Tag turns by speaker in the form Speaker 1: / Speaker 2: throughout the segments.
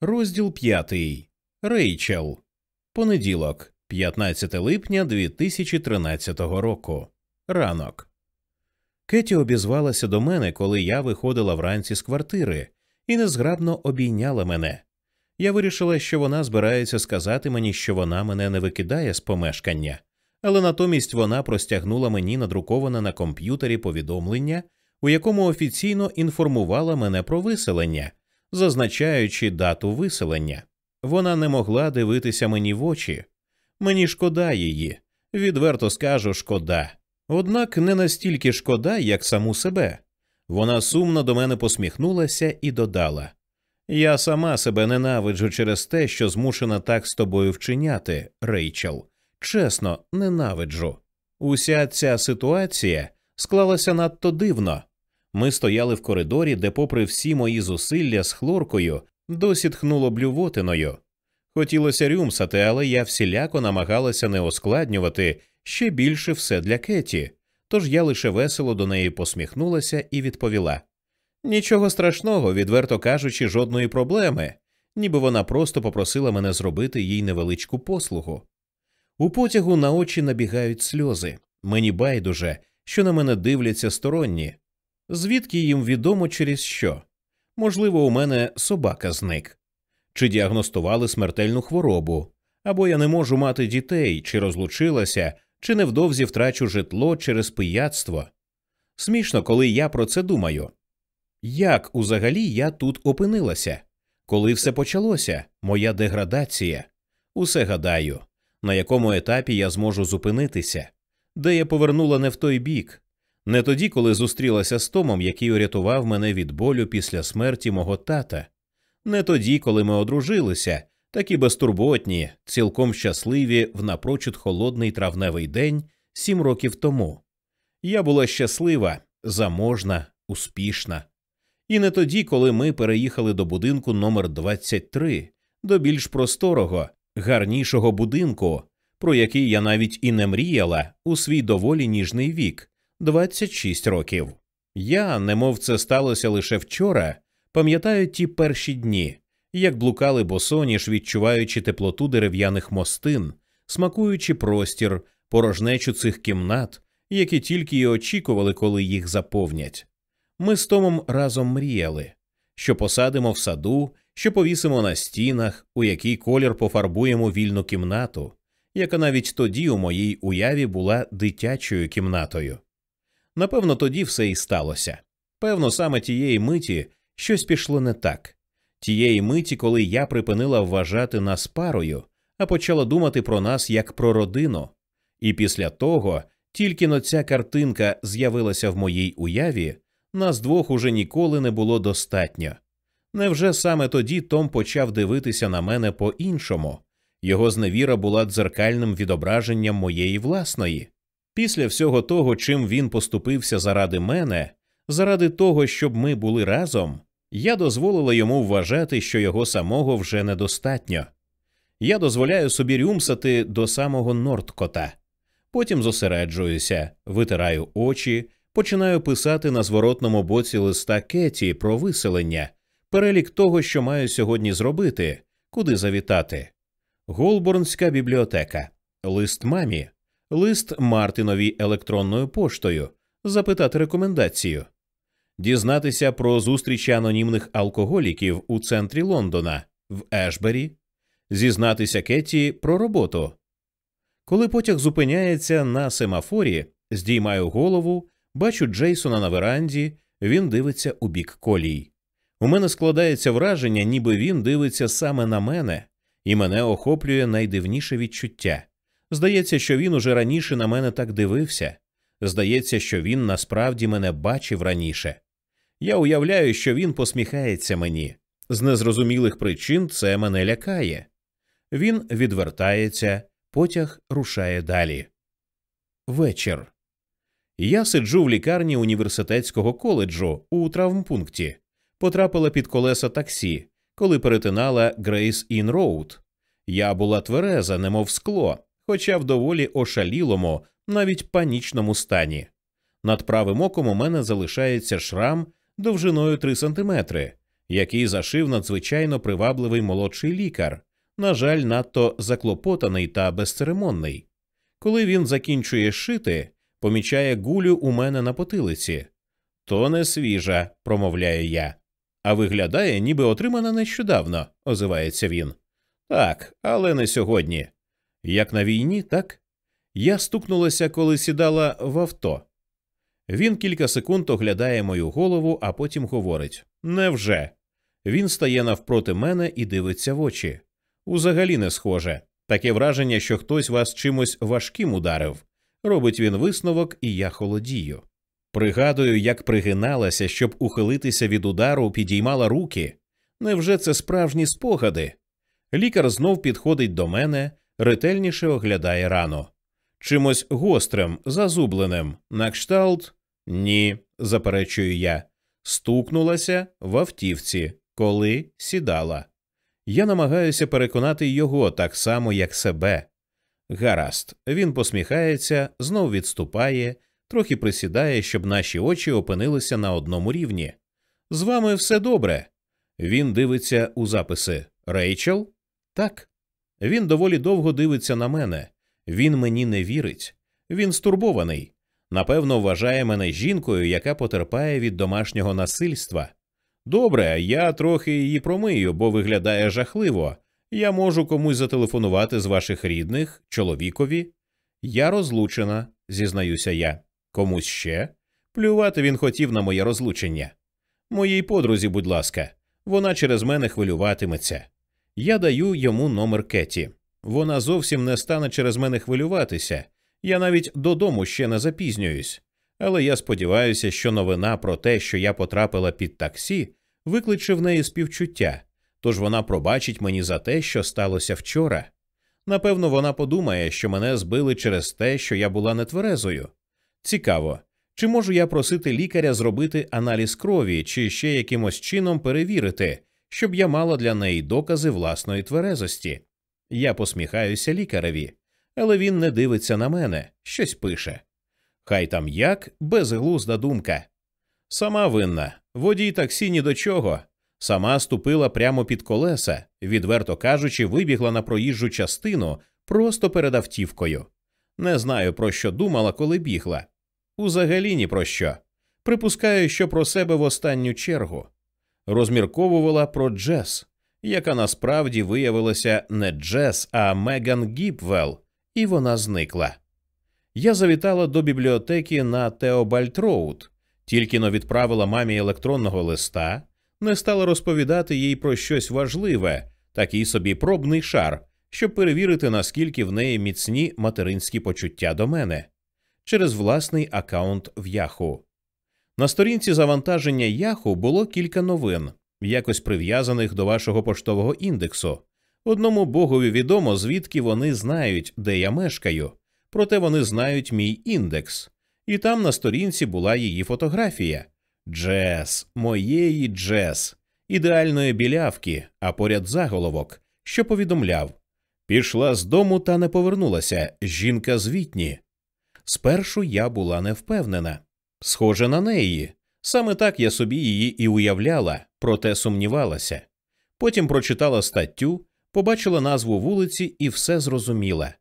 Speaker 1: Розділ п'ятий. Рейчел. Понеділок, 15 липня 2013 року. Ранок. Кеті обізвалася до мене, коли я виходила вранці з квартири, і незграбно обійняла мене. Я вирішила, що вона збирається сказати мені, що вона мене не викидає з помешкання, але натомість вона простягнула мені надруковане на комп'ютері повідомлення, у якому офіційно інформувала мене про виселення, зазначаючи дату виселення. Вона не могла дивитися мені в очі. Мені шкода її, відверто скажу, шкода. Однак не настільки шкода, як саму себе. Вона сумно до мене посміхнулася і додала Я сама себе ненавиджу через те, що змушена так з тобою вчиняти, Рейчел. Чесно, ненавиджу. Уся ця ситуація склалася надто дивно. Ми стояли в коридорі, де, попри всі мої зусилля з хлоркою, досі тхнуло блювотиною. Хотілося рюмсати, але я всіляко намагалася не ускладнювати ще більше все для Кеті, тож я лише весело до неї посміхнулася і відповіла Нічого страшного, відверто кажучи, жодної проблеми, ніби вона просто попросила мене зробити їй невеличку послугу. У потягу на очі набігають сльози. Мені байдуже, що на мене дивляться сторонні. Звідки їм відомо через що? Можливо, у мене собака зник, чи діагностували смертельну хворобу, або я не можу мати дітей, чи розлучилася, чи невдовзі втрачу житло через пияцтво. Смішно, коли я про це думаю. Як узагалі я тут опинилася? Коли все почалося, моя деградація? Усе гадаю, на якому етапі я зможу зупинитися, де я повернула не в той бік, не тоді, коли зустрілася з Томом, який урятував мене від болю після смерті мого тата, не тоді, коли ми одружилися, такі безтурботні, цілком щасливі в напрочуд холодний травневий день сім років тому. Я була щаслива, заможна, успішна. І не тоді, коли ми переїхали до будинку номер 23 до більш просторого, гарнішого будинку, про який я навіть і не мріяла у свій доволі ніжний вік 26 років. Я, немов це сталося лише вчора, пам'ятаю ті перші дні, як блукали босоніж, відчуваючи теплоту дерев'яних мостин, смакуючи простір, порожнечу цих кімнат, які тільки й очікували, коли їх заповнять. Ми з Томом разом мріяли, що посадимо в саду, що повісимо на стінах, у який колір пофарбуємо вільну кімнату, яка навіть тоді у моїй уяві була дитячою кімнатою. Напевно, тоді все і сталося. Певно, саме тієї миті щось пішло не так, тієї миті, коли я припинила вважати нас парою, а почала думати про нас як про родину. І після того, тільки но ця картинка з'явилася в моїй уяві, нас двох уже ніколи не було достатньо. Невже саме тоді Том почав дивитися на мене по іншому? Його зневіра була дзеркальним відображенням моєї власної. Після всього того, чим він поступився заради мене, заради того, щоб ми були разом, я дозволила йому вважати, що його самого вже недостатньо. Я дозволяю собі рюмсати до самого Нордкота. Потім зосереджуюся, витираю очі, починаю писати на зворотному боці листа Кеті про виселення, перелік того, що маю сьогодні зробити, куди завітати. Голборнська бібліотека, лист мамі, лист Мартинові електронною поштою, запитати рекомендацію, дізнатися про зустрічі анонімних алкоголіків у центрі Лондона, в Ешбері, зізнатися Кеті про роботу. Коли потяг зупиняється на семафорі, здіймаю голову, бачу Джейсона на веранді, він дивиться у бік колій. У мене складається враження, ніби він дивиться саме на мене, і мене охоплює найдивніше відчуття. Здається, що він уже раніше на мене так дивився. Здається, що він насправді мене бачив раніше. Я уявляю, що він посміхається мені. З незрозумілих причин це мене лякає. Він відвертається, потяг рушає далі. Вечір. Я сиджу в лікарні університетського коледжу у травмпункті, потрапила під колеса таксі, коли перетинала Грейс Ін Роуд. Я була твереза, немов скло, хоча в доволі ошалілому, навіть панічному стані. Над правим оком у мене залишається шрам довжиною 3 сантиметри, який зашив надзвичайно привабливий молодший лікар, на жаль, надто заклопотаний та безцеремонний. Коли він закінчує шити, помічає гулю у мене на потилиці. То не свіжа, промовляю я. А виглядає, ніби отримана нещодавно, озивається він. Так, але не сьогодні. Як на війні, так? Я стукнулася, коли сідала в авто. Він кілька секунд оглядає мою голову, а потім говорить Невже? Він стає навпроти мене і дивиться в очі. Узагалі не схоже. Таке враження, що хтось вас чимось важким ударив. Робить він висновок, і я холодію. Пригадую, як пригиналася, щоб ухилитися від удару, підіймала руки. Невже це справжні спогади? Лікар знов підходить до мене, ретельніше оглядає рану. Чимось гострим, зазубленим, на кшталт? Ні, заперечую я. Стукнулася в автівці, коли сідала. Я намагаюся переконати його так само, як себе. Гаразд, він посміхається, знов відступає, трохи присідає, щоб наші очі опинилися на одному рівні. З вами все добре. Він дивиться у записи Рейчел? Так. Він доволі довго дивиться на мене. Він мені не вірить. Він стурбований. Напевно, вважає мене жінкою, яка потерпає від домашнього насильства. Добре, я трохи її промию, бо виглядає жахливо. Я можу комусь зателефонувати з ваших рідних, чоловікові. Я розлучена, зізнаюся я. Комусь ще? Плювати він хотів на моє розлучення. Моїй подрузі, будь ласка, вона через мене хвилюватиметься. Я даю йому номер Кеті. Вона зовсім не стане через мене хвилюватися. Я навіть додому ще не запізнююсь. Але я сподіваюся, що новина про те, що я потрапила під таксі, викличе в неї співчуття, тож вона пробачить мені за те, що сталося вчора. Напевно, вона подумає, що мене збили через те, що я була нетверезою. Цікаво, чи можу я просити лікаря зробити аналіз крові чи ще якимось чином перевірити, щоб я мала для неї докази власної тверезості. Я посміхаюся лікареві, але він не дивиться на мене, щось пише. Хай там як безглузда думка. Сама винна, водій таксі ні до чого. Сама ступила прямо під колеса, відверто кажучи, вибігла на проїжджу частину просто перед автівкою. Не знаю, про що думала, коли бігла. Узагалі ні про що. Припускаю, що про себе в останню чергу розмірковувала про Джес, яка насправді виявилася не Джес, а Меган Гіпвелл, і вона зникла. Я завітала до бібліотеки на Теобальд Роуд, тільки но відправила мамі електронного листа, не стала розповідати їй про щось важливе, такий собі пробний шар, щоб перевірити, наскільки в неї міцні материнські почуття до мене через власний аккаунт в Яху. На сторінці завантаження Яху було кілька новин, якось прив'язаних до вашого поштового індексу. Одному богові відомо, звідки вони знають, де я мешкаю, проте вони знають мій індекс, і там на сторінці була її фотографія Джес, моєї Джес, ідеальної білявки, а поряд заголовок, що повідомляв Пішла з дому та не повернулася. Жінка з Вітні. Спершу я була не впевнена. Схоже на неї. Саме так я собі її і уявляла, проте сумнівалася. Потім прочитала статтю, побачила назву вулиці і все зрозуміла.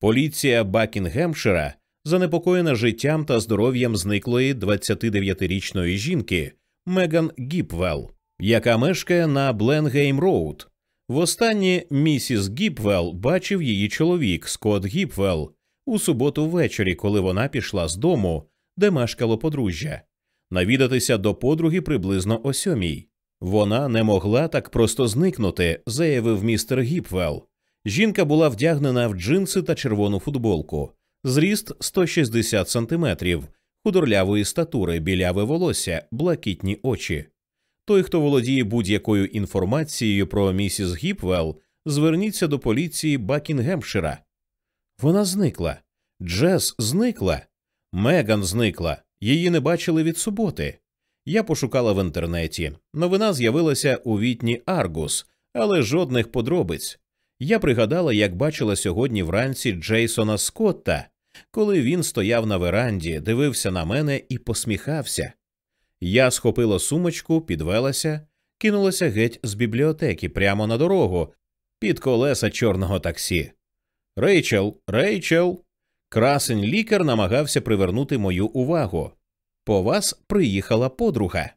Speaker 1: Поліція Бакінгемшира занепокоєна життям та здоров'ям зниклої 29-річної жінки Меган Гіпвелл, яка мешкає на Бленгейм Роуд. Востаннє місіс Гіпвелл бачив її чоловік Скотт Гіпвелл у суботу ввечері, коли вона пішла з дому, де мешкало подружжя, навідатися до подруги приблизно о сьомій. Вона не могла так просто зникнути, заявив містер Гіпвелл. Жінка була вдягнена в джинси та червону футболку, зріст 160 сантиметрів, худорлявої статури, біляве волосся, блакитні очі. Той, хто володіє будь-якою інформацією про місіс Гіпвелл, зверніться до поліції Бакінгемшира. Вона зникла. Джес зникла. Меган зникла. Її не бачили від суботи. Я пошукала в інтернеті. Новина з'явилася у вітні Аргус, але жодних подробиць. Я пригадала, як бачила сьогодні вранці Джейсона Скотта, коли він стояв на веранді, дивився на мене і посміхався. Я схопила сумочку, підвелася. кинулася геть з бібліотеки прямо на дорогу під колеса чорного таксі. Рейчел, Рейчел. Красень лікар намагався привернути мою увагу. По вас приїхала подруга.